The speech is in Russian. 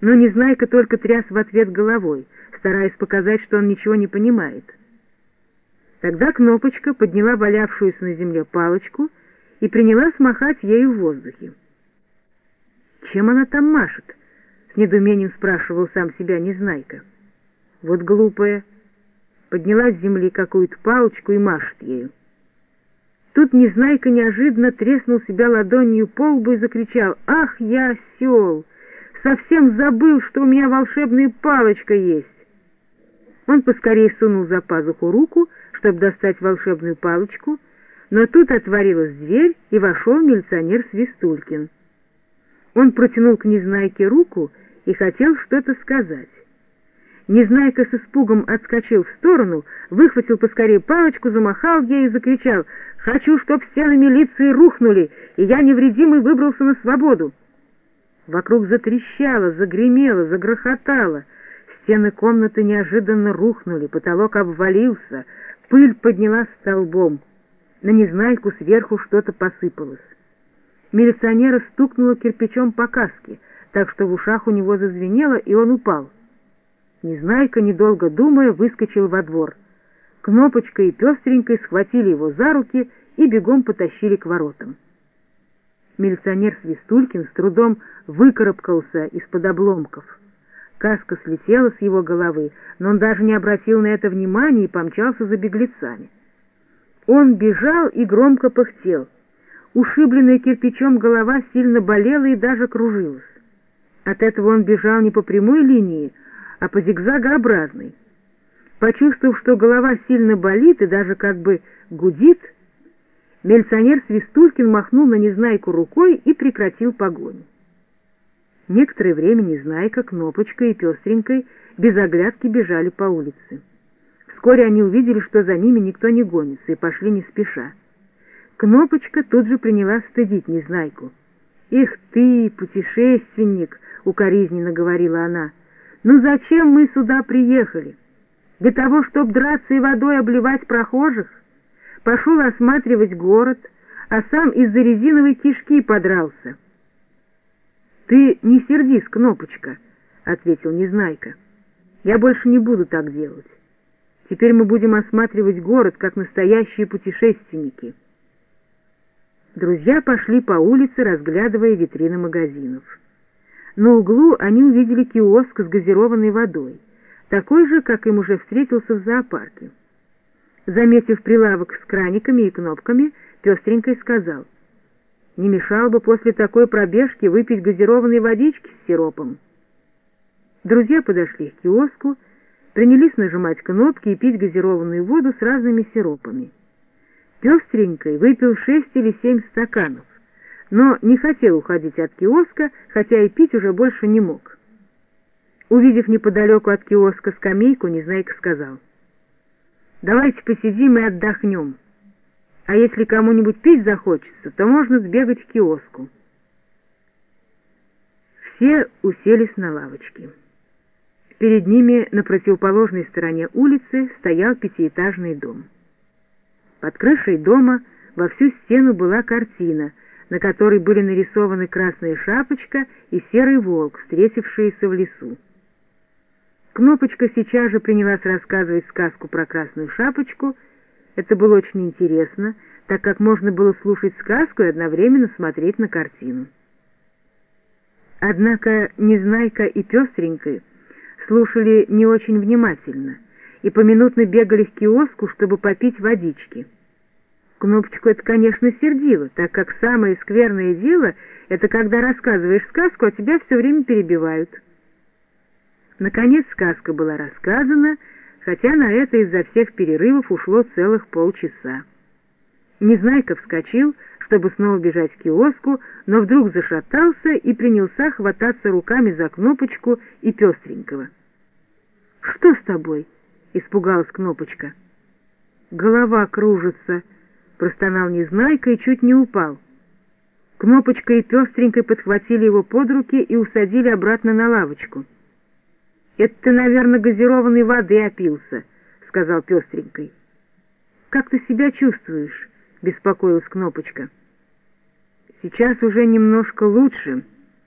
Но Незнайка только тряс в ответ головой, стараясь показать, что он ничего не понимает. Тогда Кнопочка подняла валявшуюся на земле палочку и принялась махать ею в воздухе. «Чем она там машет?» — с недоумением спрашивал сам себя Незнайка. «Вот глупая!» Подняла с земли какую-то палочку и машет ею. Тут Незнайка неожиданно треснул себя ладонью по лбу и закричал «Ах, я осел! Совсем забыл, что у меня волшебная палочка есть!» Он поскорее сунул за пазуху руку, чтобы достать волшебную палочку, но тут отворилась дверь, и вошел милиционер Свистулькин. Он протянул к Незнайке руку и хотел что-то сказать. Незнайка с испугом отскочил в сторону, выхватил поскорее палочку, замахал ею и закричал «Хочу, чтоб стены милиции рухнули, и я невредимый выбрался на свободу!» Вокруг затрещало, загремело, загрохотало. Стены комнаты неожиданно рухнули, потолок обвалился, пыль поднялась столбом. На Незнайку сверху что-то посыпалось. Милиционера стукнуло кирпичом по каске, так что в ушах у него зазвенело, и он упал. Незнайка, недолго думая, выскочил во двор. Кнопочка и Пестренькой схватили его за руки и бегом потащили к воротам. Милиционер Свистулькин с трудом выкарабкался из-под обломков. Каска слетела с его головы, но он даже не обратил на это внимания и помчался за беглецами. Он бежал и громко пыхтел. Ушибленная кирпичом голова сильно болела и даже кружилась. От этого он бежал не по прямой линии, а по зигзагообразной. Почувствовав, что голова сильно болит и даже как бы гудит, милиционер Свистулькин махнул на Незнайку рукой и прекратил погоню. Некоторое время Незнайка, Кнопочка и Пестренькой без оглядки бежали по улице. Вскоре они увидели, что за ними никто не гонится, и пошли не спеша. Кнопочка тут же принялась стыдить Незнайку. «Эх ты, путешественник!» — укоризненно говорила она — ну зачем мы сюда приехали? Для того, чтобы драться и водой обливать прохожих? Пошел осматривать город, а сам из-за резиновой кишки подрался. «Ты не сердись, Кнопочка», — ответил Незнайка. «Я больше не буду так делать. Теперь мы будем осматривать город, как настоящие путешественники». Друзья пошли по улице, разглядывая витрины магазинов. На углу они увидели киоск с газированной водой, такой же, как им уже встретился в зоопарке. Заметив прилавок с краниками и кнопками, пестренькой сказал, «Не мешало бы после такой пробежки выпить газированной водички с сиропом». Друзья подошли к киоску, принялись нажимать кнопки и пить газированную воду с разными сиропами. Пестренькой выпил шесть или семь стаканов но не хотел уходить от киоска, хотя и пить уже больше не мог. Увидев неподалеку от киоска скамейку, Незнайка сказал, «Давайте посидим и отдохнем, а если кому-нибудь пить захочется, то можно сбегать к киоску». Все уселись на лавочке. Перед ними на противоположной стороне улицы стоял пятиэтажный дом. Под крышей дома во всю стену была картина — на которой были нарисованы красная шапочка и серый волк, встретившиеся в лесу. Кнопочка сейчас же принялась рассказывать сказку про красную шапочку. Это было очень интересно, так как можно было слушать сказку и одновременно смотреть на картину. Однако Незнайка и Пестренькая слушали не очень внимательно и поминутно бегали к киоску, чтобы попить водички. Кнопочку это, конечно, сердило, так как самое скверное дело — это когда рассказываешь сказку, а тебя все время перебивают. Наконец сказка была рассказана, хотя на это из-за всех перерывов ушло целых полчаса. Незнайка вскочил, чтобы снова бежать к киоску, но вдруг зашатался и принялся хвататься руками за кнопочку и пестренького. «Что с тобой?» — испугалась кнопочка. «Голова кружится», — простонал Незнайка и чуть не упал. Кнопочка и пестренькой подхватили его под руки и усадили обратно на лавочку. «Это ты, наверное, газированной воды опился», — сказал пестренькой. «Как ты себя чувствуешь?» — беспокоилась Кнопочка. «Сейчас уже немножко лучше»,